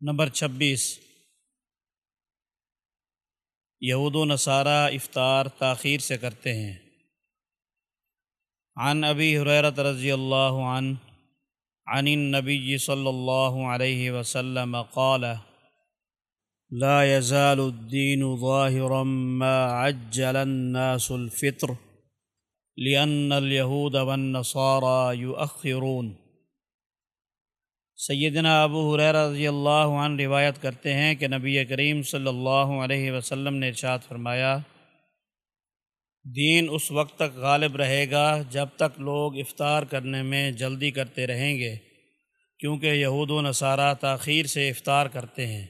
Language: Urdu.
نمبر چھبیس۔ یہود و نصارہ افطار تاخیر سے کرتے ہیں۔ عن ابی حریرت رضی اللہ عنہ، عن النبی صلی اللہ علیہ وسلم قال، لا يزال الدين ظاهرا ما عجل الناس الفطر لأن اليهود والنصارى يؤخرون۔ سیدنا ابو حریر رضی اللہ عنہ روایت کرتے ہیں کہ نبی کریم صلی اللہ علیہ وسلم نے ارشاد فرمایا، دین اس وقت تک غالب رہے گا جب تک لوگ افطار کرنے میں جلدی کرتے رہیں گے، کیونکہ یہود و نصارہ تاخیر سے افطار کرتے ہیں۔